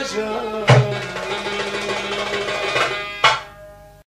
viajando.